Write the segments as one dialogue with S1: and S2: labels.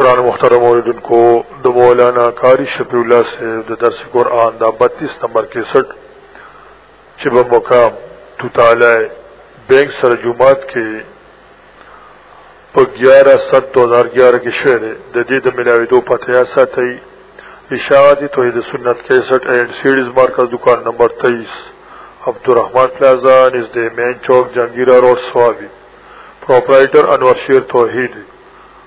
S1: قرآن مختار موردن کو د مولانا کاری شفیع الله سے د درس قرآن دا 32 نمبر 61 چې په مقام تو تعالی بینک سره جمعات کې په 11/7/2011 کې شعر د دې د ملاویدو پته یا ساتي اشاعتی توحید سنت 61 اینڈ سیریز مارکز دکان نمبر 23 عبدالرحمن پلازا نزد مین چوک جنگیرہ روڈ سوابی پروپرائیٹر انور شیر توحید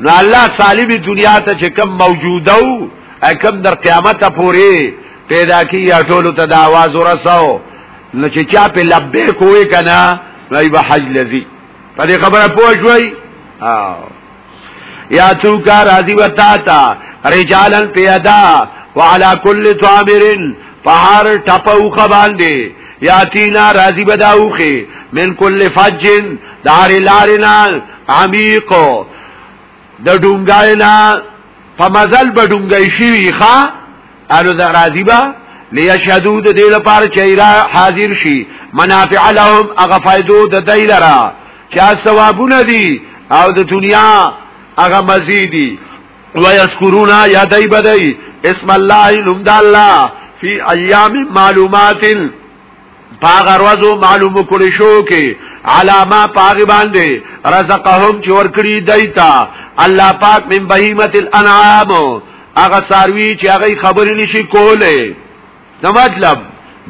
S2: نو الله سالم دنیا ته چې کم موجوده او کم در قیامت پورې پیدا کی یا ټولو ته د आवाज ورساو نو چې چا په لبه کوی کنه وای به حج لذي په دې خبره پوه شوي یا تو کا راضی وتا تا رجالن پیدا وعلى كل طامر پهار ټپو خبان دی یاتینا راضی بداوخه من کل فجن دار لارنا عمیق د ډونګای نه په مزل به ډونګای شي ښا الو د راضی با لیشهدو د دې لپاره چې را حاضر شي منافع لهم هغه فائدو د دې لرا چې ثوابونه دي او د دنیا هغه مزيدي ويذكرون يدای بدای اسم الله نوم د الله فی ایام معلومات پاغ روزو معلوم کړی شو کې علامه پاغ باندې رزقهم چې ورکړي دایتا الله پاک من بهیمه الانعام هغه ساروی چې هغه خبرې نشي کوله نو مطلب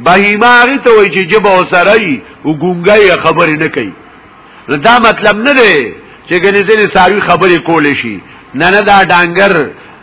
S2: بهیمه هغه ته وایي چې جب اوسرای او ګونګای خبرې نه کوي دا مطلب نه دی چې ګنې ځینې ساروی خبرې کولې شي نه نه دا ډانګر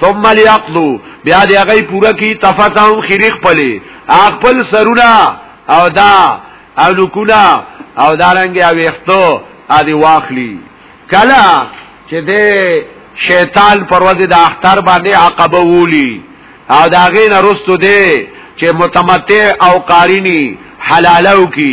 S2: ثم ليقضوا بیا دی غي پورا کی تفتهم خریق پلی خپل سرونه او دا او نکونه او دارنګ او وختو ادي واخلی کلا چې د شیطان پر ورځ د اختر باندې عقبه وولي او دا غین رستو دی چې متمتع او قارینی حلالو کی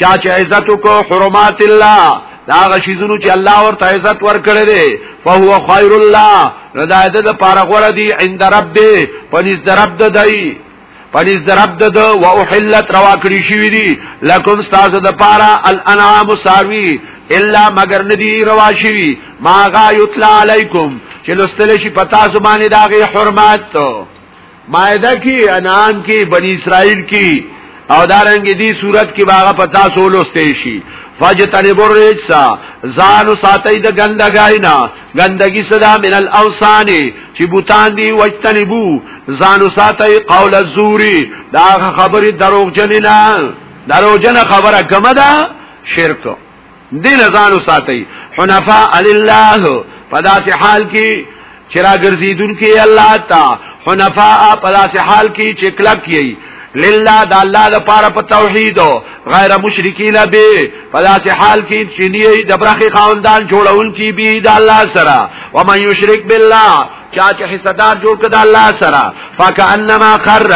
S2: چا چې عزت کو حرمات الله دا غشیزونو چې الله ورته عزت ورکړي دي فهو خیر الله رضا دې د پاره غوړه دي عند رب دې پنځ رب دې دی پنځ رب دې او احلت روا کړی شوی دي لکم استاد د پاره الانعام ساروی الا مگر ندی روا شوی ما غا یتلا علیکم چې لستل شي پتا زبانه داغه حرمت مائده کی انعام کی بنی اسرائیل کی او دارنګ دی صورت کې باغه پتا سولوستې شي فجتنب الرجسا زانو ساتي د ګندګاینا ګندګي صدا من الاوسان چې بوتان دی وجتنبو زانو ساتي قول الزوري دا خبره دروغ جنینا دروغ جن خبره کومه ده شرک دین ځانو ساتي حنفاء لله پداس حال کې چې را ګرځیدون کې الله تا حنفاء پداس حال کې چې کلک یي لله د الله د پاره په توحید غیر مشرکین به پداس حال کې چې نه د برخي خاندان جوړون کې به د الله سره و من یشرک بالله چا چې حصدار جوړ کړ د الله سره فکانما خر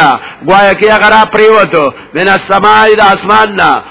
S2: گویا کې غرا پریوت من السماء د اسمان نه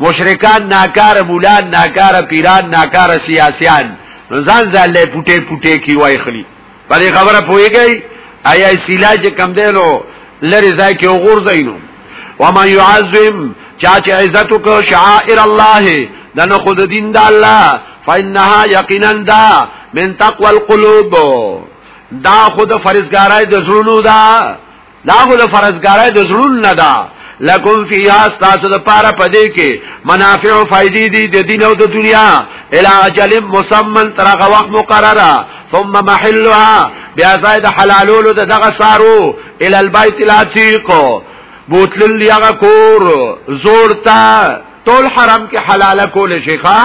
S2: مشرکان ناکار مولان ناکار پیران ناکار سیاسیان ځان ځان له پټه پټه کی وای خلی په دې خبره پويږي آیا سیلا چې کم دی نو لری ځای کې وګورځینو ومن يعظم چا چې عزت کو شعائر الله دنه خود دین د الله فإنها یقینا دا من تقوى القلوب دا خود فرزګارای د زړونو دا دا خو د فرضګارۍ د زړون نه ده لکم فیها ستاسو د پاره پدې کې منافع او فائدې دي د دین او د دنیا الی اجل مسمن تر هغه وخت مقرره ثم محلها بیا ځای د حلالولو د دغه سارو الی البیت العتیق بوتل یغه کور زورتا ټول حرم کې حلاله کول شيخه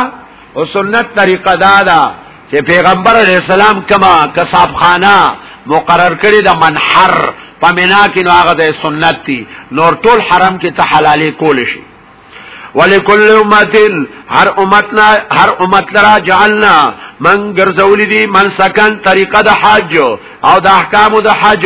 S2: او سنت طریقه دا ده چې پیغمبر علیہ السلام کما کساب خانه مقرر کړی د منحر په مینا کې نو هغه د سنت دي نور ټول حرم کې ته حلالې کول شي ولکل امتن هر امتنا هر امت لرا جعلنا من ګرځولې دي من سکن طریقه د حج او د احکام د حج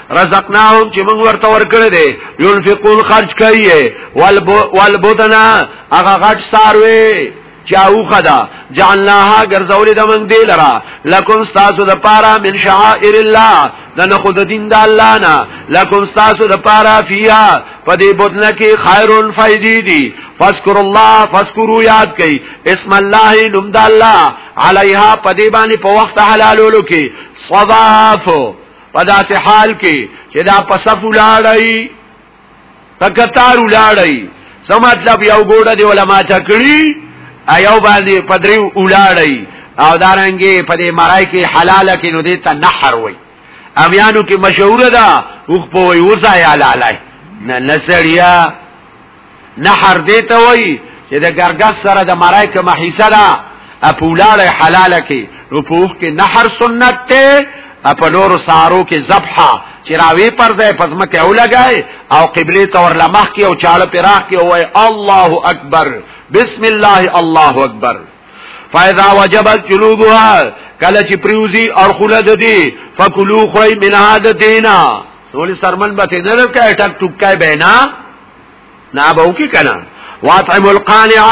S2: رزقناهم چې موږ ورته ورکړې دي ينفقون خرج کوي والبدنا هغه غټ ساروي چاو خدا جعلناها ګرځولې د موږ دی لرا لکم تاسو د پاره من شعائر الله دنه خود دین د الله نه لکم تاسو د پاره فیا په دې بدله کې خیرون فائدې دي فذكر الله فذكروا یاد کئ اسم الله نوم د الله علیها په دې باندې په وخت حلالولو کې صواف په داسې حال کې چې دا په صف ولاړی په قطار ولاړی سم مطلب یو ګوډه دی علماء چکړي ایو باندې پدری ولاړی او دارنګي په دې مرای کې حلاله کې نو دې ته نحر وای امیانو کې مشهور ده اوخ په وای وځای حلاله نه نسړیا نحر دی ته وای چې د ګرګس سره د مرای کوم حصہ ده اپولاله حلاله کې نو پوخ کې نحر سنت ته په نور سارو کې ذبحه چې راوي پر ځای پزما کې او لګای او قبله تور لمخ کې او چاله پراخ کې وای الله اکبر بسم الله الله اکبر فاذا وجبت جلوبها کله چې پریوزی او خلد دي فکلوا خری من هذا دینا نولی سرمن بته نه لکه ټک ټکای بینا نه به وکي کنه واطعم القانع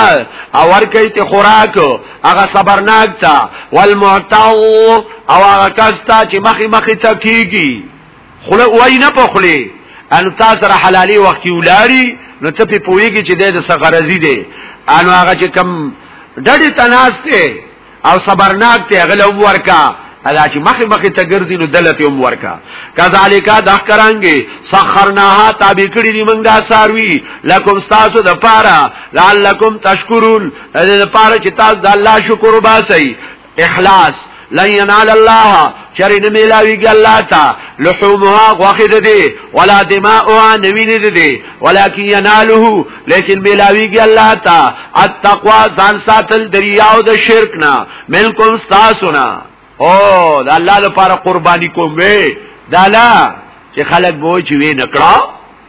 S2: او ورکی ته خوراک هغه صبرناک تا والمعتو او هغه کس تا چې مخی مخی ته کیږي خله وای نه په خله ان تاسو سره حلالي وخت ولاري نو ته په پويږي چې د سغرزي دي ان هغه چې کم ډډي تناسته او صبرناک ته غل هم ورکا ادا چې مخ مخ ته ګرځي نو دلت هم ورکا کذالک دا کرانګي سخرناها تابع کړی دی موږ دا ساروي لکم تاسو د پاره لعلکم تشکرون د پاره چې تاسو د الله شکر وباسئ اخلاص لن ينال الله چرې نه ملاویږي الله تا لحومها غوخه ده دي ولا دماؤها نوینه ده دي ولکن يناله لیکن ملاویږي الله تا التقوا ځان ساتل دریاو د شرک نه ملکم استاسنا او د الله لپاره قرباني کوم وي دالا چې خلک بوج وی نکړه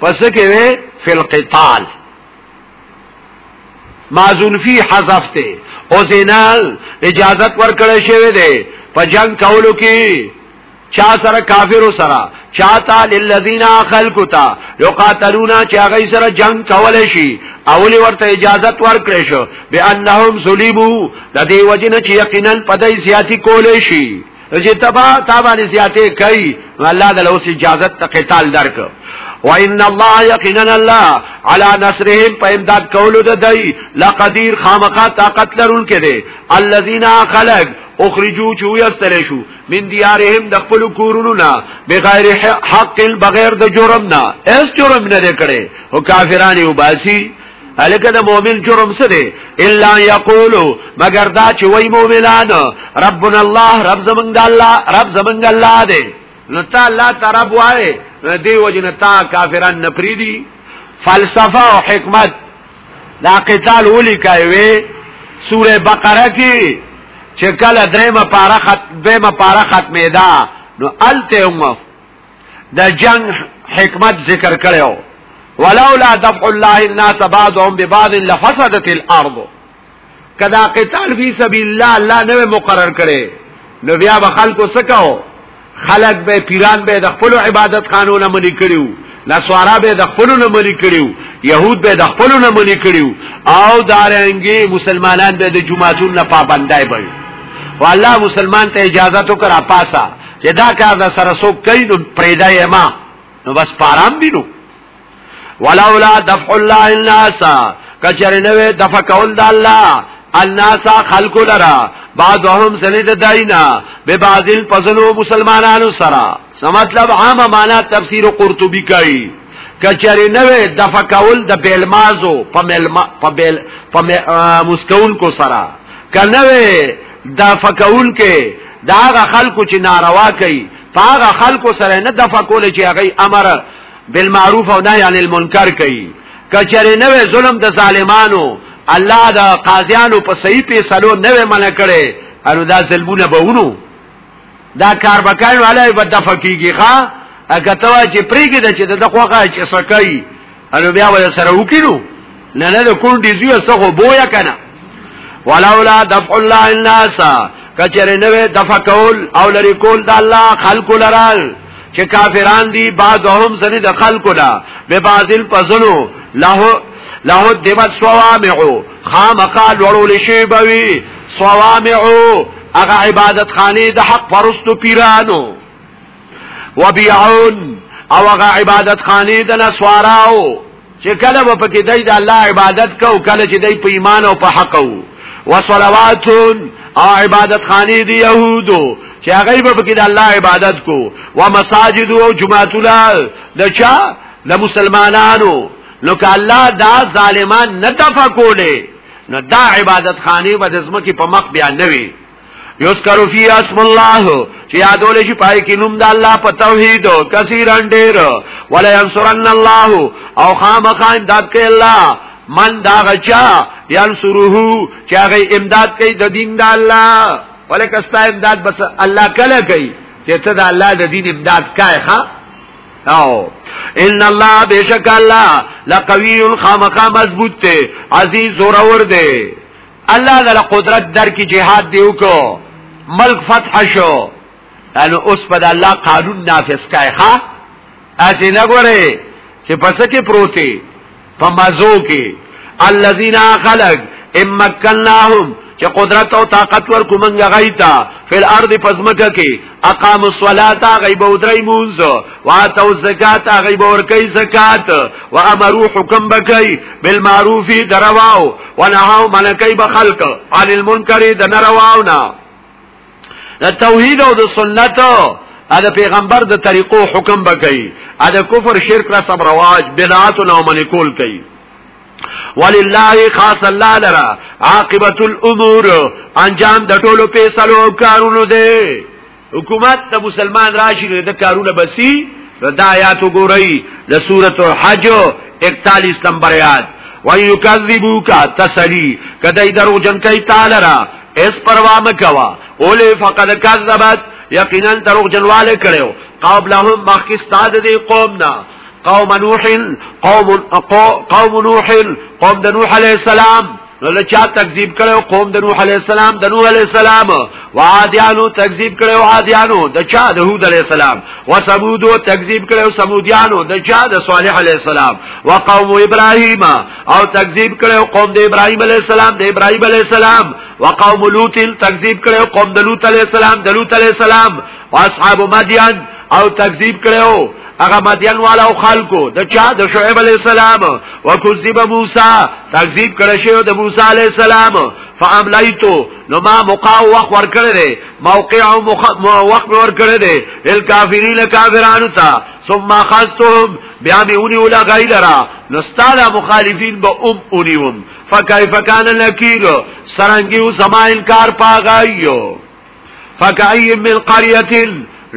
S2: پس کې وی فی القتال مازون فی حذف ته او زینال اجازت ورکړی شوی دی په جنگ کولو کې چا سره کافر سره چاته للذین خلقوا تا یقاتلونا چې هغه سره جنگ کول شي اولی ورته اجازت ورکړی شو بانهم ظلمو د دې وجنه چې یقینا پدای زیاتی کول شي نو چې تبا تابانه زیاته کوي الله د لوس اجازه ته قتال درک وان الله یقینا الله علی نصرهم په امداد کولو د دی لقدیر خامقا طاقت لرون کړي الذين خلق اخرجو چې ویستل شو من دیارهم د خپل کورونو نه بغیر حق بغیر د جرم نه اس جرم نه کړي او کافرانه وباسي الکه د مؤمن جرم څه دی الا یقولو مگر دا چې وای مؤمنان ربنا الله رب زمنګ د الله رب زمنګ الله دی نو تا الله تعالی وای دی وجنه تا کافران نه پریدي فلسفه او حکمت دا قتال ولي کوي سوره بقره کې چې کله درېمه پارا خط دیمه پارا ختمه ده نو الته هم د جنگ حکمت ذکر کړو ولولا دفع الله الناس بعضهم ببعض لفسدت الارض کدا قتال فی سبیل الله الله نه مقرر کړي نو بیا به خلکو سکاو خلق به پیران به د خپل عبادت قانون منی کړیو نسوارا به د خپل نه منی کړیو يهود به د خپل نه منی کړیو او دارنګي مسلمانان به د جمعهتون نه پابندای بوي والله مسلمان ته اجازه تو کرا پاسا چې دا کار د سره سو کوي نو پرېدای ما نو بس پارام دي نو ولولا دفع الله الناس کچره نو دفع کول د الله الناس خلق لرا بعضهم سند داینا به بعضل پزلو مسلمانانو سرا سم مطلب عام معنا تفسیر قرطبی کوي کچره نو دفع کول د بیلمازو په مل په بیل په مسکون کو سرا کنه دا فکول کې دا هغه خلکو چې ناروا کوي په هغه خلکو سره نه دفع کول چې هغه امر بالمعروف او نهی عن المنکر کوي کچره نه ظلم د ظالمانو الله د قاضیانو په صحیح فیصلو نه منع کړي انو دا ظلمونه به ونو دا کار بکاین علی بد فقیږي ښا اګه توا چې پریګه د چې د خوخه چې سکای انو بیا ول سره وکړو نه نه د کور دي زیو څخه بویا کنه ولولا دفع الله الناس کچره نو دفع کول او لری کول د الله خلق لرال چې کافران دي بعضهم سره د خلق لا به بعضل پزلو له له دیمت سوامعو خامقا لورول شی بوي سوامعو هغه عبادت خانه د حق پرستو پیرانو وبيعون او هغه عبادت خانه د نسواراو چې کله په پکې دای د الله عبادت کو کله چې دای په ایمان او په حق وو وصلواتون او عبادت خانه دی يهودو چې هغه به پکې د الله عبادت کو و مساجد او جمعات الله لچا د مسلمانانو نو که الله دا ظالمان نه تفکولې نو دا عبادت خانه به د زمکه په مخ بیا نه وي یذکر فی اسم الله چې یادول شي پای کې نوم د الله په توحید کثیرن ډیر ولا ينصرن الله او خامخا امداد کوي الله من دا غچا ينصره چې هغه امداد کوي د دین د الله ولکه ستا امداد بس الله کله کوي چې ته د الله د دین امداد کوي ها او ان الله بشک الله لقوی خامخا مضبوط ته عزیز زورور دی الله دل قدرت در کی جهاد دیو کو ملک فتح شو انو اوس په الله قانون نافذ کای ښا اسی نه ګوره چې پس کې پروتي په مزو کې الذين خلق امکناهم چې قدرت او طاقت ورکو منګه غیتا فل ارض پزمکه کې اقام الصلاة غیب او درې مونږ واتو زکات غیب اور کوي زکات و امرو حکم بکای بالمعروف درواو ونهاو منکای بخلق عن المنکر دنرواونا د توحید او د سنت دا پیغمبر د طریقو حکم بکای دا کفر شرک را سم رواج بدعات او منکول کوي ولله خاص الله لرا عاقبت الامور انجام د ټولو فیصلو او کارونو دی حکومت د مسلمان راشي د کارونه بسی ردایات وګورئ د سورته الحج 41 نمبر آیات ويكذبوك تسلي کدی درو جن کوي تعالی را اس پروا مکوا اولی فقد کذبت یقینا دروغ جنواله کړو قبلهم مخکې استاد دی قومنا قوم نوح قوم قوم نوح قوم د نوح علی السلام نو له چا تکذیب کړو قوم د نوح علی السلام د نوح علی السلام و عادیانو تکذیب کړو عادیانو د چا د هود علی السلام و ثمود تکذیب کړو ثمودیانو د چا د صالح علی السلام و قوم ابراهیم او تکذیب کړو قوم د ابراهیم علی السلام د ابراهیم علی السلام و قوم لوط تکذیب کړو قوم د لوط علی السلام د لوط علی السلام و اصحاب مدین او تکذیب کړو هغه مدین والا او خلکو د چا د شعیب علی السلام وکذب موسی تکذیب کړه شو د موسی علی السلام فاملیتو نو ما موقع وخت ور کړی دی موقع او وخت ور کړی دی ال کافرین کافرانو ته ثم خستهم بیا می اونی ولا غیلرا نستالا مخالفین با ام اونیوم فکیف کان نکیر سرنگیو سما انکار پاغایو فکایم من قريه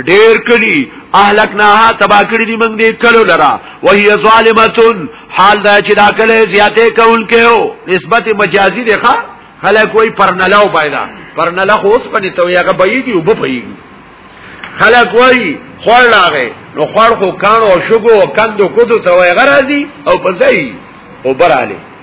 S2: ډیر کړي اهلکناها تبا کړي دي موږ دې کلو لرا وهي ظالمتون حال دا چې دا کله زیاته کول کېو نسبت مجازي دی ښا خلک وای پرنلاو بایدا پرنلا خو اوس پني ته یغه بېږي او بېږي خلک وای خور لاغه نو خور خو کانو او شګو او کندو کودو ته وای غرازي او پځای او براله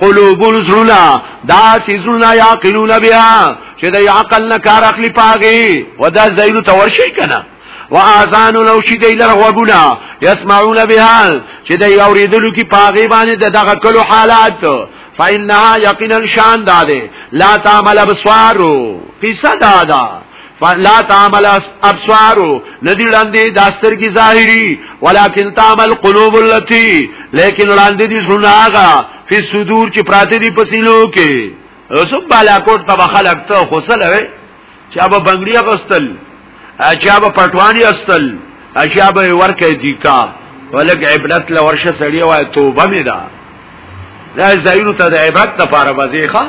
S2: قلوب زړونه دا چې زړونه یاقلون بیا چې د عقل نه کار اخلي پاږي ودا زیرو تور شي کنه واذان لو شي دی لره وګونه يسمعون بها چې دی اوریدلو کې پاږي باندې دغه کلو حالات فإنها یقینا شان داده لا تعمل بصوارو قصه داده لا تعمل ابصار ندی لاندې د استر کی ظاهری ولکن تعمل قلوب اللتی لیکن لاندې دي سناغه فی صدور چې پراته دي پسینو کې سب بالا کوټ تبا خلق ته خوصله وي چې ابا بنگړی غستل چې ابا پټوانی استل چې ابا ورکه دي کا ولک عبرت لورشه سړی وای توبه می ده دا زایرو ته د عبرت لپاره وځي ښا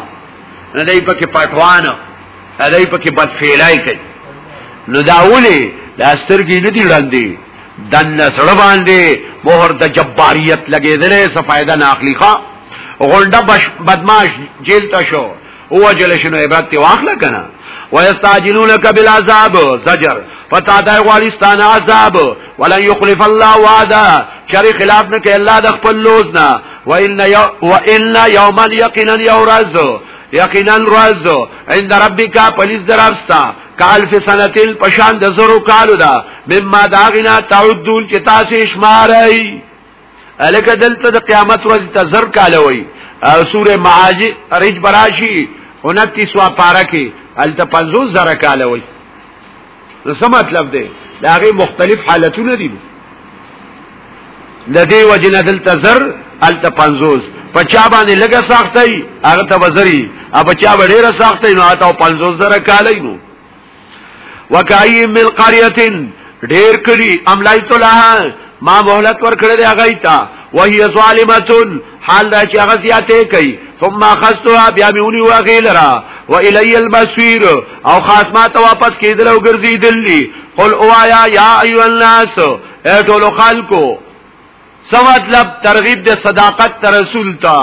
S2: نه دی پکې پټوانه هغه په کې بد فعلای کوي نو دا ولي دا سترګې نه دی وړاندې دن سره باندې مهر د جباریت لګېدلې څه فائدہ نه اخلي ښا غونډه بدمعاش جیل ته شو او جل شنو عبرت ته واخله کنه ويستعجلونك بالعذاب زجر پتا دای غواړي ستانه عذاب ولن يخلف الله وعده چری خلاف نه کوي الله د خپل لوز نه وان وان يوما يقينا يورز یقینا راز عند ربک پنځ درافستا کال فی سنتل پشان د زرو کالو دا مما داغنا تعدون چې تاسو شمارای الکه دلته د قیامت ورځ ته زر کال وای سوره معاج رج براشی 29 وا پارا کې الته 50 زر کال وای نو څه مطلب دی دا غي مختلف حالتونه دي د دې وجنه دلته زر الته 50 پچا باندې لګه ساختای هغه ته وزري ا بچا ډیره ساختای نو اته 50 زره کالای نو وکای مل قريه ډیر کړي املایت لها ما مهلت ور کړی هغه ایت وهي ظالمتون حال دا چې هغه زیاته کوي ثم خستوا بیا میونی واغیلرا و الی المسیر او خاص ما ته واپس کیدل او ګرځیدلی قل اوایا یا ایو الناس اے ټول خلکو سو مطلب ترغیب د صداقت تر رسول تا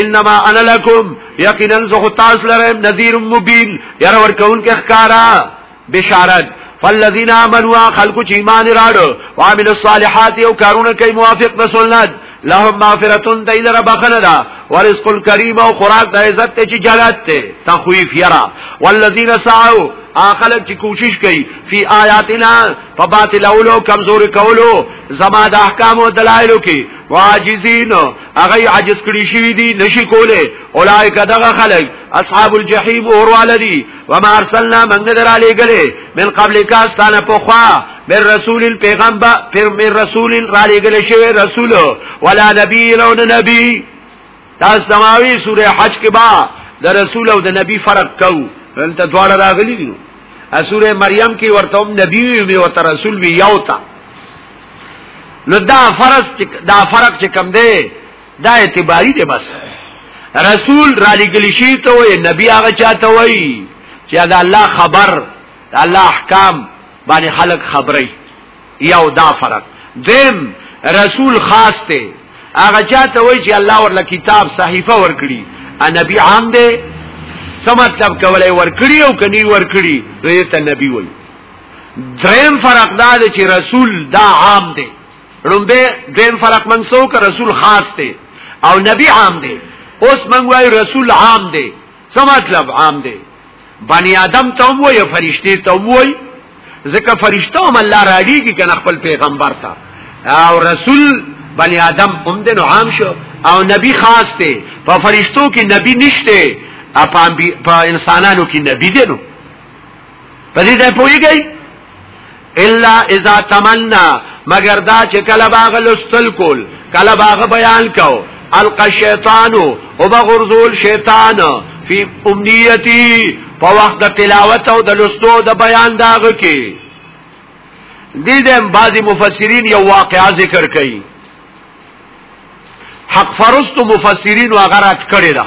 S2: انما انا لکم یقینا زه تاسو لره نذیر مبین یاره ورکون کې ښکارا بشارت فالذین آمنوا خلق چی ایمان راړو وعملوا الصالحات او کارونه کوي موافق د سنت لهم مغفرتون دیل رب خندا ورزق الكریم او خوراک د عزت ته چې جلات ته تخویف یرا والذین سعوا اخلق چې کوشش کوي فی آیاتنا فباطل اولو کمزور کولو زما د احکام او دلایلو کې واجزین هغه عجز کړی شوی دی نشي کوله اولایک دغه خلق اصحاب الجحیم اور والدی وما ارسلنا من ندر علی گلے من قبل کاستان پخوا من رسول پیغمبر پر من رسول را علی گلے شوی رسول ولا نبی لو نبی تاسو سماوی سوره حج کې با د رسول او د نبی فرق کو دلته دواړه راغلي دي سوره مریم کې ورته هم نبی وی او تر رسول وی یو تا نو دا فرق دا فرق چې کم دی دا اعتباری دی بس رسول را لګل شي ته وي نبی هغه چاته وي چې دا الله خبر دا الله احکام باندې خلق خبري یو دا فرق دیم رسول خاص ته هغه چاته وي چې الله ورله کتاب صحیفه ورکړي ا نبی عام دی سمطلب کولای ورکړي او کني ورکړي دوی ته نبی وي دریم فرق دا دی چې رسول دا عام دی رومبه دیم فرق من سو که رسول خاص دی او نبی عام دی اوس من وای رسول عام دی څه مطلب عام دی بنی آدم ته هم وای فرشتي ته هم وای ځکه فرشته هم الله راړيږي کنه خپل پیغمبر ته او رسول بنی آدم هم د عام شو او نبی خاص دی په فرشتو کې نبی نشته په انسانانو کې نبی دی نو په دې ځای پوهیږئ الا اذا تمنا مگر دا چې کله باغ لستل کول کله باغ بیان کو القى الشیطان او بغرزول شیطان فی امنیتی په وخت د تلاوت او د لستو د بیان داغ کې دې د بعضی مفسرین یو واقعا ذکر کړي حق فرست مفسرین وغیرہ کړي دا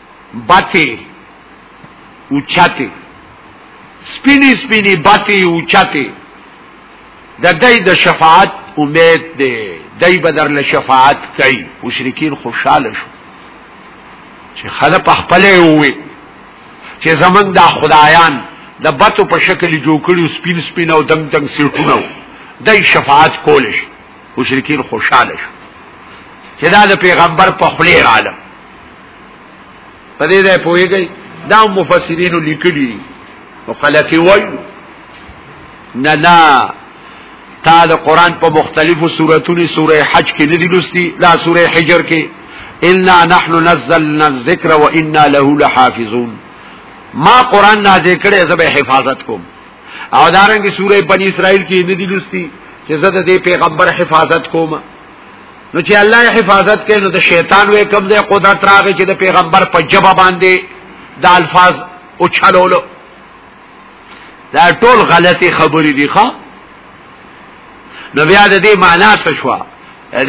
S2: باتې اوچاتې سپینی سپینی باتې اوچاتې د دای د شفاعت امید دی دای بدر له شفاعت کوي مشرکین خوشاله شو چې خله په خپل وي چې زمنګ دا خدایان د بتو په شکل جوړ کړي سپین سپین او دنګ دنګ سیټونه دای شفاعت کول شي مشرکین خوشاله شو چې دا د پیغمبر په خلی رااله په دې ځای پوهیږئ دا مفسرین لیکلي او خلک وایي نه نه تا د قران په مختلفو سوراتونو سوره حج کې نه دي لوستي دا سوره حجر کې الا نحن نزلنا الذکر وانا له لحافظون ما قران نازل کړي زه به حفاظت کوم او دارنګه سوره بنی اسرائیل کې نه دي لوستي چې زه د پیغمبر حفاظت کوم نو چې الله حفاظت کوي نو د شیطان وې کوم ځای قدرت راغی چې د پیغمبر په جبه باندې د الفاظ او چلولو دا ټول غلطي خبرې دي ښا نو بیا د دې معنا څه شو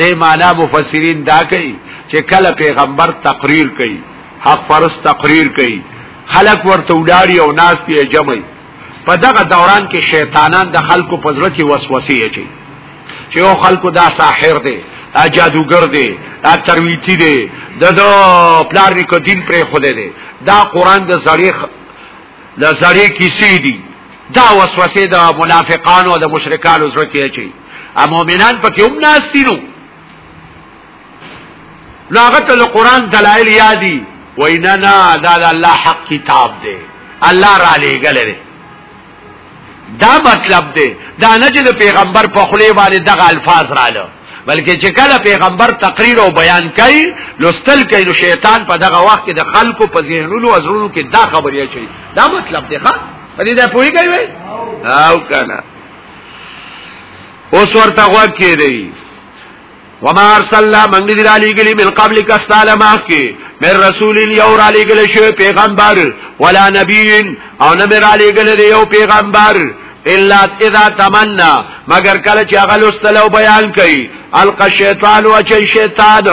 S2: دې معنا مفسرین دا کوي چې کله پیغمبر تقریر کوي حق فرض تقریر کوي خلق ورته وډاری او ناس ته جمعي په دغه دوران کې شیطانان د خلکو په زړه کې وسوسې اچي چې یو خلکو دا ساحر دی دا جادوګر دی دا ترویتی دی د دو پلار نیکو دین پرې خوده دی دا قران د زړی د زړی کیسې دی دا وسوسه د منافقانو او د مشرکانو زړه کې اچي ا مؤمنان پکې هم ناستینو نو هغه ته قرآن دلایل یادي وینا نه دا د الله حق کتاب دی الله را لېګل دی دا مطلب دی دا نه چې د پیغمبر په خلی باندې دغه الفاظ رااله بلکې چې کله پیغمبر تقریر او بیان کوي لوستل کوي نو شیطان په دغه وخت کې د خلکو په ذهنونو او زړونو کې دا خبرې اچي دا مطلب دی ښا په دې دا پوری کوي او کنه اوس ورته غوږ کې دی وما ارسلنا من ندر علی گلی من قبل کستال ماخی من رسول یور علی گلی شو پیغمبر ولا نبیین او نمر علی گلی دی یو پیغمبر الا اذا تمنا مگر کله چې هغه لستلو بیان کوي الق شیطان او چې شیطان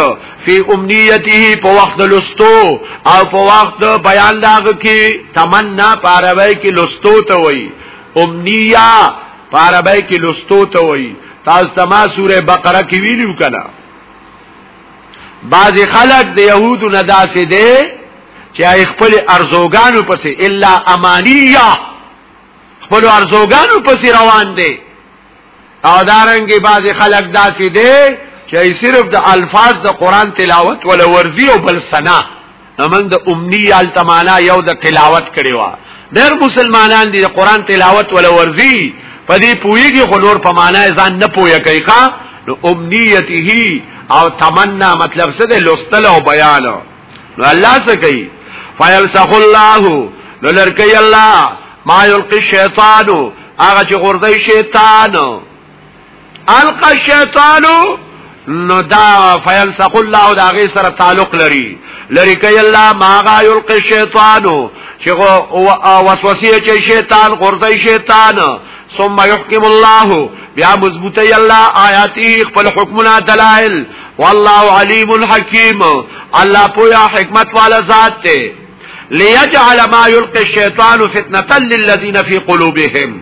S2: فی امنیته په وخت لستو او په وخت بیان داغ کی تمنا پاروي کې لستو ته وي امنیه په عربی کې لستو ته وایي تاسو ته ما سوره بقره کې ویلو کله بعض خلک د يهودو نه داسې دي چې خپل ارزوګانو پسې الا امانیه خپل ارزوګانو پسې روان دي او دارنګي بعض خلک داسې دي چې صرف د الفاظ د قران تلاوت ول ورزي او بل سنا موږ د امنی التمانا یو د تلاوت کړي وا ډېر مسلمانان دي قرآن تلاوت ولا ورزي په دې پويږي خو نور په معنا ځان نه پوي کوي ښا نو امنيته او تمنا مطلب څه دی لوستل او بیان نو الله څه کوي فیلسخ الله نو لرکی الله ما یلقي الشیطان هغه چې غردای شیطان القى الشیطان نو دا فینسخ الله دا غي سره تعلق لري لري کوي الله ما غا يلقي الشیطان چې وسوسه چې شیطان غرزي شیطان ثم يحكم الله بیا مضبوطی الله آیاتی خپل حکمنا دلائل والله علیم حکیم الله پویا حکمت والا ذات ته ليجعل ما يلقي الشيطان فتنه للذين في قلوبهم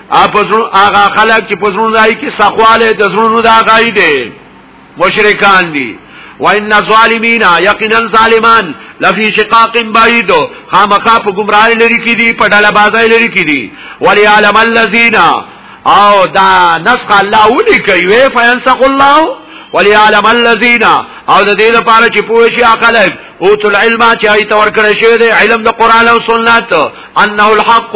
S2: اپزړو هغه خلک چې پزړو راي کې سخواله د زړونو دا غاي دي مشرکان دي وان الظالمین یقینا ظالمان لفی شقاق بعید خامخا په گمراهی لري کې دي په ډاله بازای لري کې دي ولی علم الذین او دا نسخ الله ولي کوي وی فینسق الله ولی علم الذین او د دې لپاره چې پوه شي عقل او تل علم چې ایت ورکړی شوی دی علم د قران او سنت انه الحق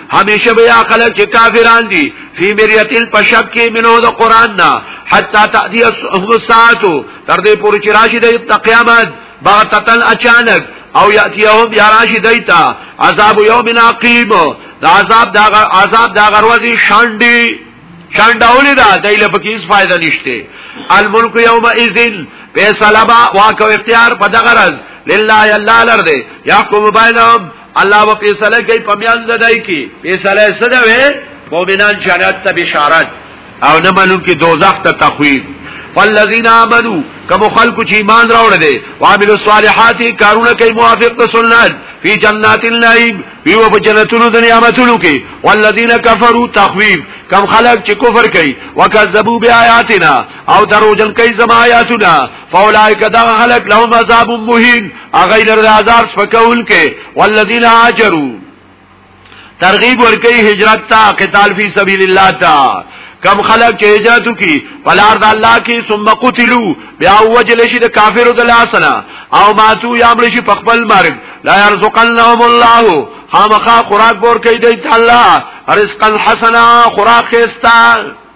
S2: همیشه بیا خلک چې کافران دي فی مریتل پشک کې منو د قران نه حتا تادی هم ساعتو تر دې پورې چې راشي د قیامت بغتتن اچانک او یاتیهم یا راشي دیتا عذاب یوم عقیم دا عذاب دا عذاب دا غروزی شاندی شانداولی دا دایله پکې هیڅ فائدہ نشته الملک یوم اذن فیصله با واک او اختیار په دغرض لله الله لرده یحکم بینهم الله و فیصله کوي په میان د دای کی فیصله سره وي مؤمنان جنت ته بشارت او نه معلوم کی دوزخ ته تخویب فالذین آمنو کوم خلق چې ایمان راوړل دي او عمل الصالحات کارونه کوي موافق د سنت فی جنات النعیم وی و جنتونو د نعمتونو کې والذین کفروا تخویب کم خلق چې کفر کوي وکذبوا بیااتنا او دروژن کوي زما آیاتنا فاولائک دا خلق لهم عذاب مهین هغه در د عذاب سپکون کې والذین هاجروا ترغیب ورکی هجرت تا قتال فی سبیل الله تا کم خلق چې هجرت کی پلار د الله کی ثم قتلوا بیا وجل شي د کافرو د لاسنا او ماتو یا مړ شي په خپل مرګ لا يرزقنهم الله خامخا خوراک ور کوي د الله رزقا حسنا خوراک خستا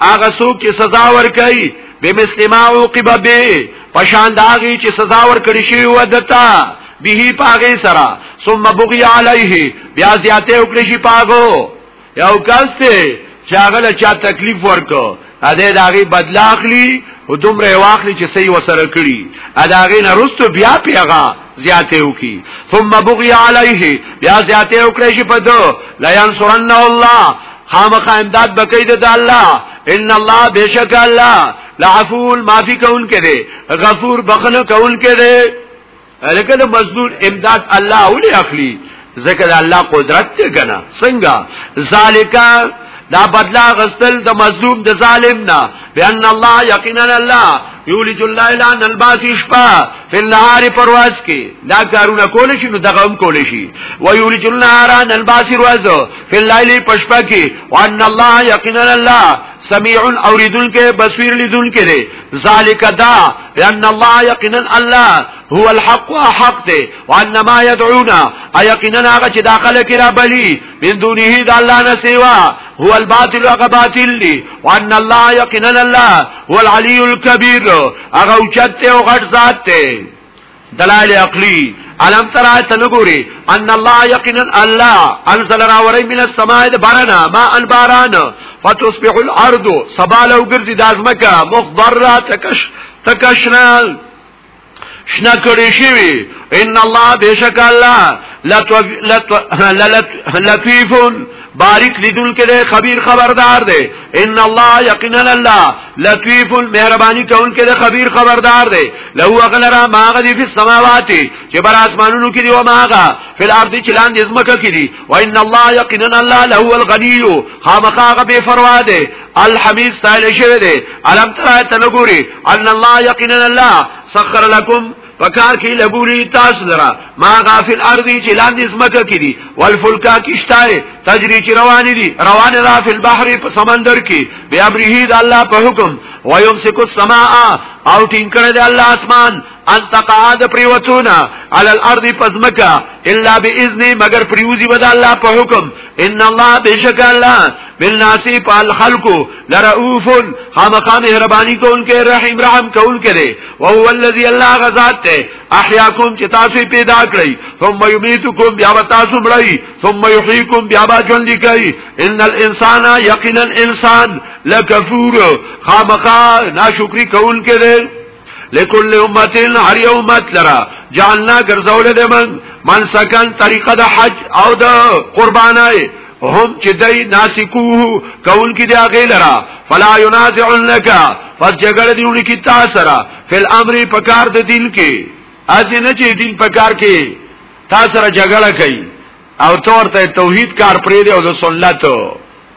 S2: هغه څوک چې سزا ورکړي به مسلمه او قبه به پشان داږي چې سزا ورکړي شي ودتا به پاغه سرا ثم بغي عليه بیا زیاته وکړي شي پاغو یو کس ته چاغله چا تکلیف ورکو اده داغي بدلا اخلي او دومره واخلي چې صحیح وسره کړی اده غي نه رستو بیا پیغه زیاته وکي ثم بغي عليه بیا زیاته وکړي شي په دو لا ينصرن الله خامخ امداد بکې د الله ان الله بشک الله لعفول معافي کون کړي غفور بخنه کون کړي الکه د مزدور امداد الله ولي اخلي ذکر الله قدرت ته کنه څنګه ذالکا دا بدلا غستل د مظلوم د ظالم نه بان الله یقینا الله یولج الليل عن الباس شپا فی النهار پرواز کی دا کارونه کول شي نو دغه هم کول شي و یولج النهار عن الباس روز فی الليل پشپا کی وان الله یقینا الله سمیع اوریدن کې بصیر لیدن کې دی ذالک دا ان الله یقینا الله هو الحق حق دی وان ما يدعونا ايقيننا هغه چې داخله کې را بلی من دونه د الله نه سیوا هو الباطل هغه باطل دی وان الله يقيننا الله هو العلي الكبير هغه اوچت او غټ ذات دی دلائل عقلی علم ترا تنګوري ان الله یقینا الله انزل را وری من السماء بارنا ما ان باران فتصبح الارض سباله وګرځي دازمکه مخضره تکش تکشنال شنه کړی شوی ان الله بشک الله لطیف بارک لیدل کړي خبير خبردار دی ان الله یقینا الله لطیف مهرباني کون کړي خبير خبردار دی له غلرا ماغه دی په سماوات چې بر اسمانونو کې دی او ماغه فل ارض چې لاندې زمکه کې دی و ان الله یقینا الله له الغنی خامخاغه بے پروا دی الحمید ستایل شوی دی علم ترای تنګوري ان الله یقینا الله سخر لكم پکار کی لګوري تاسو درا ما غافل ارضی چې لاندې زمکه کړي والفلکا کیشتای تجری چې روان دي روان را فل بحر په سمندر کې بیا بریه د الله په حکم ويمسک السماء او ټینګ کړی د الله اسمان ان تقع د پریوتونا علی الارض پزمکا الا باذن مگر پریوزی بد الله په حکم ان الله بشک الله بالناس پال خلق لرؤوف خامخا مهربانی کوونکې رحیم رحم کوونکې دی او هو الذی الله غزاد ته احیاکم چې تاسو پیدا کړی ثم یمیتکم بیا تاسو مړی ثم یحییکم بیا با ژوند کوي ان الانسان یقینا انسان لکفور خامخا ناشکری کوونکې دی لکل امتین هر یو امت لرا جعلنا ګرځول دې من من سکن طریقه د حج او د قربانای هم چې دای ناسکوه کول کې دا غیلرا فلا ينازعنك پس جګړه دیونه کې تا سره فل امر پکار د دین کې اځه نه چې دین پکار کې تا سره جګړه کوي او تور ته توحید کار پرې دی او د سنت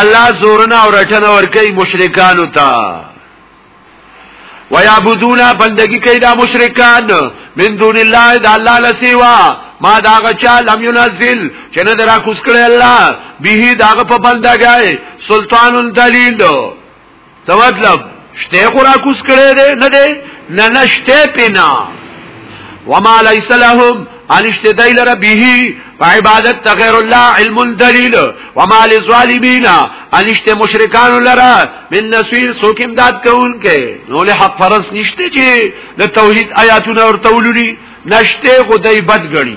S2: الله زورنا او رټنه ور کوي مشرکانو ته ويعبدون بندگی کوي دا مشرکان من دون الله دا الله لسیوا ما دا غچا لم ينزل چې نه درا کوس کړی الله به دا په بندګای سلطان دلیل څه مطلب شته خو را کوس کړي دي نه دي نه نشته پینا وما ليس لهم انشته دی لره به په عبادت تغیر الله علم دلیل وما للظالمین انشته مشرکان لره من نسویر سوک امداد کون کې نو له حق فرس نشته چې د توحید آیاتونه ورته ولولي نشته خدای بد غړي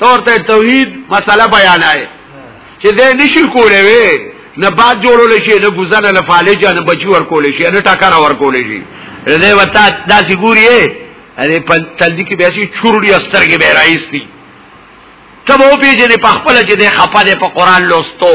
S2: تور ته توحید مسله بیانای چې دې نشي کولې وې نه باد جوړول شي نه ګزنه نه فالج نه بچي ور کولې شي نه ټاکر ور کولې شي دې وتا داسې ګوري اې په تلدی کې به شي چورډي استرګې به راځي ته وو پیژنې په خپل چې د خپل په قران لوستو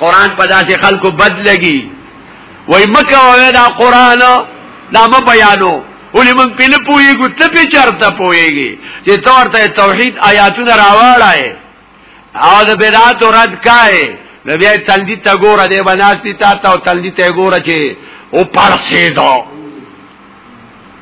S2: قران په داسې خلکو بد لګي وای مکه وای دا قران دا م بیانو ولې مونږ په نه پويګو ته په چرته پويګي چې تور ته توحید آیاتونه راوړای او د بدعات رد کای نو بیا تلدی ته ګوره دی بناستی تا ته تلدی ته ګوره چې او پړسې دو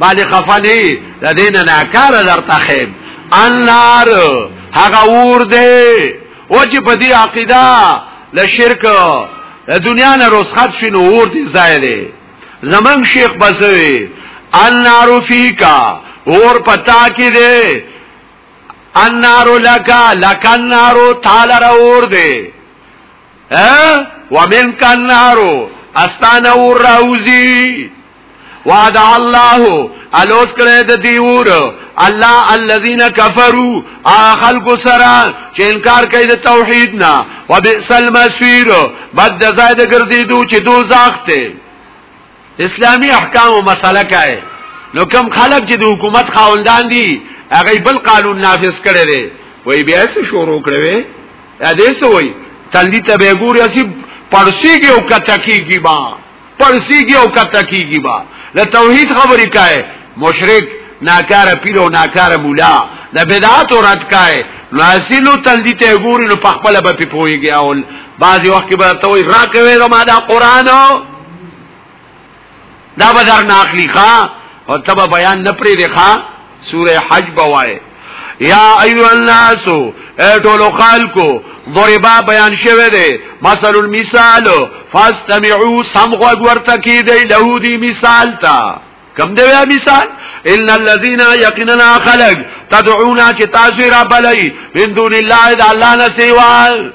S2: باندې خفلی لدین ناکار درته خیم النار هغه ور دی او چې په دې عقیده له شرک د دنیا نه رسخت شي نو ور دی ځای دی زمنګ شیخ بسوي النار فیکا اور پتا کې دی النار لکا لکا النار تعالی را اور دی ها ومن کان نارو استانه ور راوزی وعد الله الوس کړه د دیور الله الذين كفروا اخلق سرا چې انکار کوي د توحید نه وبئس المصير بد د زائد ګرځیدو چې دوزخ ته اسلامی احکام او مسله کوي نو کم خلک چې د حکومت خاوندان دي هغه بل قانون نافذ کړي دي وای بیا څه شروع کړي وي ا دې سوې تندې ته به ګوري اسی پړسیږي او کټکیږي با پړسیږي او کته کیږي با له توحید خبرې کای مشرک ناکاره پیر او ناکاره مولا د بدعت او رد کای نو اصلو تندی ته ګوري نو پخپل به په پويږي او بعض وخت به ته وي راکوي زما دا قران دا به در ناخلی ښا او تبه بیان نه پرې دی ښا سوره حج بوای یا ایو الناس اے ټولو خلکو ضربا بیان شوه دی مثل المثال فاستمعوا سمغ ورته کی دی له دی مثال تا کم دی مثال ان الذين يقيننا خلق تدعونا چې تاسو را بلای من دون الله د الله نه سیوا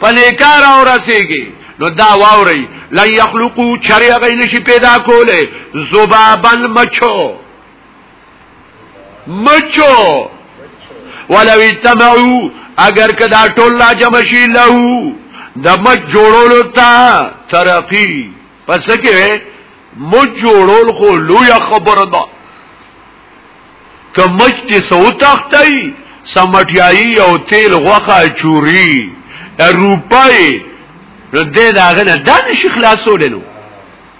S2: پلیکار اور رسیږي نو دا واوري لا يخلقو چریا غین شي پیدا کوله زبابن مچو مچو ولو اجتمعو اگر کدا ټول لا جمع شي له د مچ جوړولو ته ترقی پس کې مچ جوړول خو لوی خبره ده که مچ دې سو تختای سمټیای او تیل غوخه چوری روپای نو دې داغه نه دان شي خلاصول نو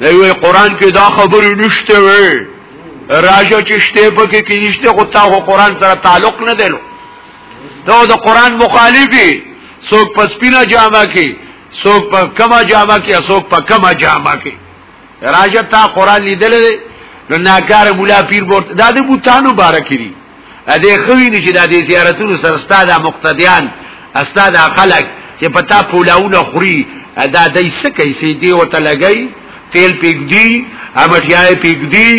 S2: دوی قران کې دا خبرې نشته وي راځه چې شته په کې کې نشته خو تا خو قران سره تعلق نه درلو دا د قران مخالفي څوک په سپینا جامه کې څوک په کما جامه کې څوک په کما جامه کې راځه تا قران لیدل نو ناکار مولا پیر بورت دا د بوتانو بارکې دي ا دې خوي نه چې د دې زیارتونو سره استاد مقتدیان استاد خلک چې پتا پولاونه خوري دا دای سکه سي دی او تلګي تیل پیګ دی امټیای پیګ دی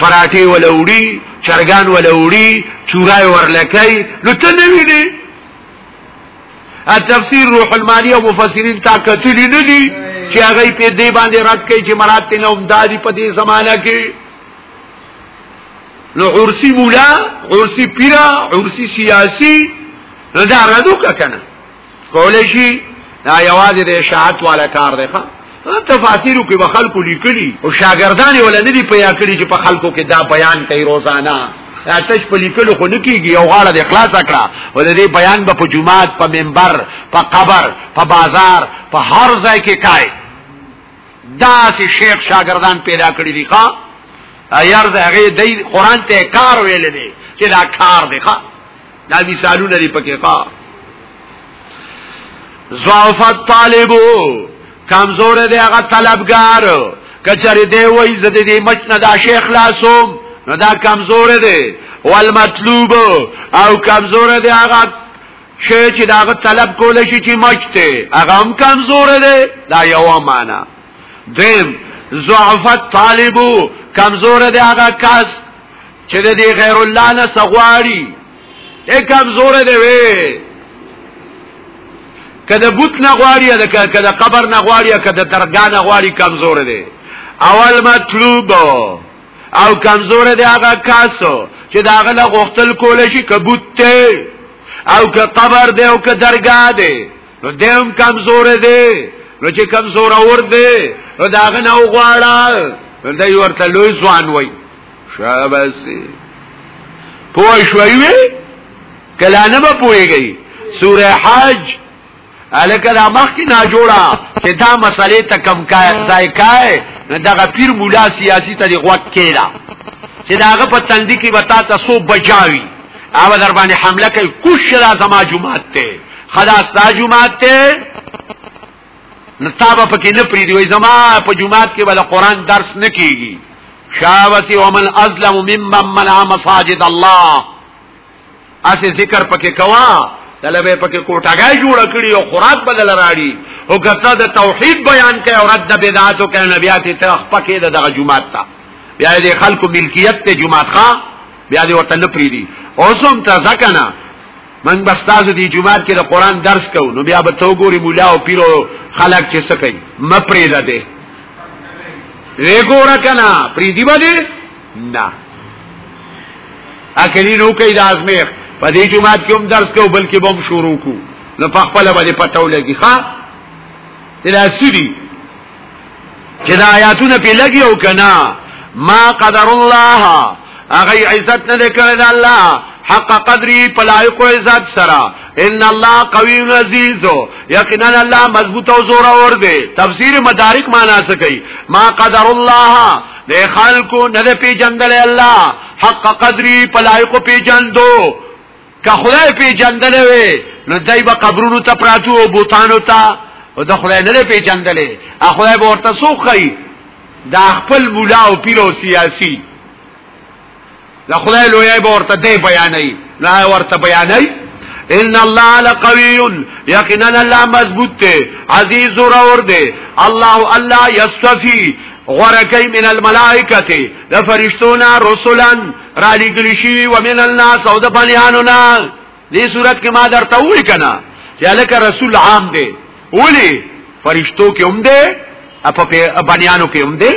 S2: پراټي ولا وړي چرګان ولا وړي چورای ورلکای نو ته نه ویني التفسیر روح المانی او مفسرین تا کتلی نه دي چې هغه په دې باندې رات کوي چې مراد تنه اومدادي په دې زمانہ کې نو عرسی مولا عرسی پیرا عرسی سیاسی نو دا ردو کنه کولای شي دا یوازې د اشاعت والا کار دی ښا تفاسیرو کې به خلکو لیکلي او شاګردان ولنه دي پیا کړی چې په خلکو کې دا بیان کوي روزانه تاسو په لیکلو خو نکیږي او غاړه د اخلاص کړه او د دې بیان به په جمعات په منبر په قبر په بازار په هر ځای کې کای داسې شیخ شاګردان پیدا کړی دي ښا ایار زه هغه دی قران ته کار ویل دي چې دا کار دی ښا دا مثالونه لري پکې ښا ضعفت طالبو کمزور دی هغه طلبګار کچری دی وای زده دی مچ نه دا شیخ لاسوم نو دا کمزور دی والمطلوب او کمزور دی هغه شی چې داغه طلب کول شي چې مجته هغه هم کمزور دی دا یو معنا دیم ضعفت طالبو کمزور دی هغه کس چې د دې غیر الله نه سغواړي ای کمزور دی وی کله بوت نه غواړي کله قبر نه غواړي کله درګا نه غواړي کمزور دی اول مطلوب او کمزور دی هغه کاسو چې دا غل غختل کول شي کبوت ته او که قبر دی او که درگاه دی نو دیم کمزور دی نو چې کمزور اور دی نو دا غل او غواړه دا یو ورته لوی ځوان وای شاباسي پوه شوي کلانه به پوهیږي سوره حج الکه دا مخ کې نه جوړا چې دا مسلې ته کم کای ځای کای نه دغه پیر مولا سیاسی ته دی غوږ کېلا چې داغه په تندې کې وتا تاسو بچاوي او در باندې حمله کوي کوش را زما جمعات ته خدا ستا جمعات ته نتابه پکې نه پری دی زما په جمعات کې ولا قران درس نه کیږي شاوسی ومن ازلم ممن منع مساجد الله اسه ذکر پکې کوا دله به پکې کوټاګای جوړ کړی او خوراک بدل راړي او کته د توحید بیان کوي او رد بدعاتو کوي نبیات ته پکې دغه جمعات ته بیا دې خلکو ملکیت ته جمعات ښا بیا دې وطن پری دي اوسم ته ځکنه من بس تاسو دی جمعات کې د قران درس کو نو بیا به تو ګوري مولا او پیرو خلک چې سکي مپری ده دې وګوره کنه پری دی باندې نه اکلی نو کوي د ازمیخ په دې جمعات کې هم درس کوو بلکې بم شروع کو نو په خپل باندې پټو لګي ښا تلاسری چې دا آیاتونه په لګي او کنا ما قدر الله هغه عزت نه کړی د الله حق قدری پلایق عزت سرا ان الله قوی عزیز یقینا الله مضبوط او زور اور دی تفسیر مدارک معنا څه کوي ما قدر الله د خلکو نه د پیجندل الله حق قدری پلایقو پیجندو که خدای پیجندل وي نو دای به قبرونو ته پراتو او بوتانو ته او د خدای نه پیجندل ا خدای به ورته سوخی دا خپل مولا او پیر او سیاسی د خدای لوی به ورته دی بیانې نه ورته بیانې ان الله لقوی یقینا الله مضبوط دی عزیز اور دی الله الله یصفی غرکی من الملائکه د فرشتونا رسولان را لګلی شي ومن الناس او د بنیانو نه دې صورت کې ما درته وې کنه چې الک رسول عام دی ولی فرشتو کې هم دی په بنیانو کې هم دی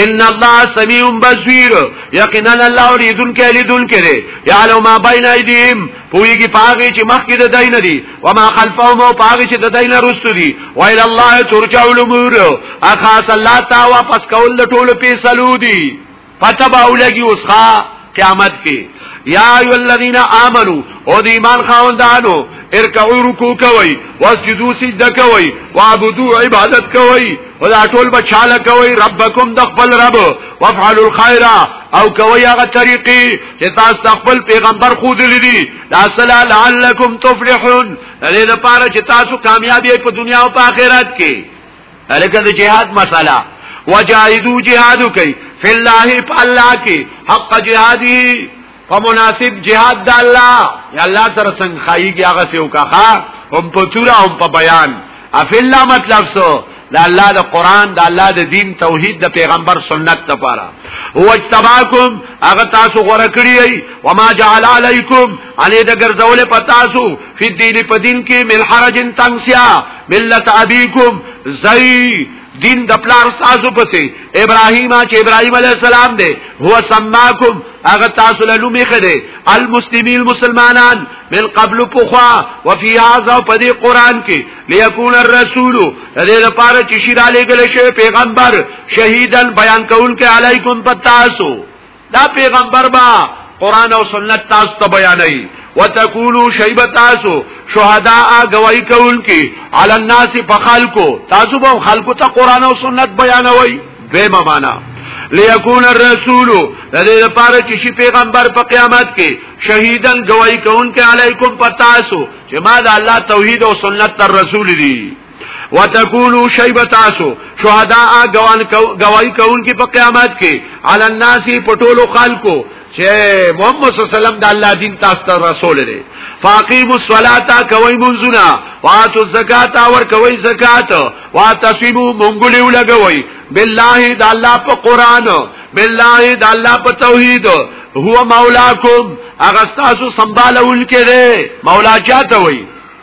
S2: ان الله سميع بصير یقینا الله اوریدون کې لیدون کړي یعلم ما بین ایدیم پویږي پاږي چې مخکې د دین دي و ما خلفهم او پاږي چې د دین رستو دي و الى الله ترجع الامور اخاص الله تا واپس کول ټول پیسلو دي پته به ولګي اوس ښا قیامت کې یا ایو الذین آمنو او د ایمان خاوندانو ارکعو رکوع کوي واسجدو سجده کوي وعبدو عبادت کوي او دا ټول بچاله کوي ربکم د خپل رب وافعلوا الخير او کوي هغه طریقې چې تاسو خپل پیغمبر خو دلدي دا صلی لعلکم تفلحون لري لپاره چې تاسو کامیابی په دنیا او په آخرت کې الکه د جهاد مسله وجاهدو جهادو کوي فی الله په الله کې حق جهادي په مناسب جهاد د الله یا الله سره څنګه خایږي هغه سیو کاخه هم په تورا هم په بیان افی الله مطلب سو د الله د قران د الله د دین توحید د پیغمبر سنت لپاره هو اجتباکم هغه تاسو غوړه کړی وما جعل علیکم علی د ګرځول پتاسو فی الدین په دین کې مل حرج تنگسیا ملت ابیکم زئی دین د پلار سازو پسې ابراهیم چې ابراهیم علی السلام دی هو سماکم هغه تاسو له لومې خره المسلمین مسلمانان من قبل پوخا وفي هذا په دې قران کې ليكون الرسول دې لپاره چې شي را لګل شي پیغمبر شهیدن بیان کول کې علیکم پتاسو دا پیغمبر با قران او سنت تاسو ته بیانوي وتقولوا شیب تاسو شهداء گواہی کول کی علی الناس فخلقو تاسو به خلقو ته قران او سنت بیانوي به معنا ليكون الرسول د دې لپاره چې شي پیغمبر په قیامت کې شهیدن گواہی کوونکې علیکم پتاسو چې ما د الله توحید او سنت تر رسول دي وتقولوا شیب تاسو شهداء گوان گواہی کون کی په قیامت کې علی الناس پټولو خلقو چې محمد صلی الله علیه وسلم د الله دین تاسو ته رسول دی فاقیموا الصلاة کوي منزنا واتو الزکات اور کوي زکات واتسیبو مونږلی ولګوي بالله د الله په قران بالله د الله په توحید هو مولاکم اغه تاسو سنبالول کړي مولا چاته وي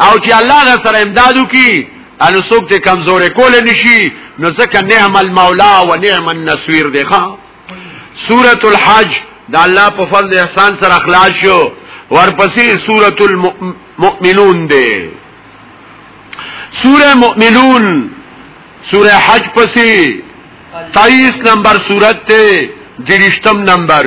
S2: او چې الله غ سره امدادو کی انو څوک چې کمزورې کول نشي نو ځکه نعم المولا و نعم النصير دی ښا سورۃ الحج د الله په فضل احسان سره اخلاص شو ورپسې سورۃ المؤمنون دی سورہ مؤمنون سورہ حج پسې 23 نمبر سورت ته درشتم نمبر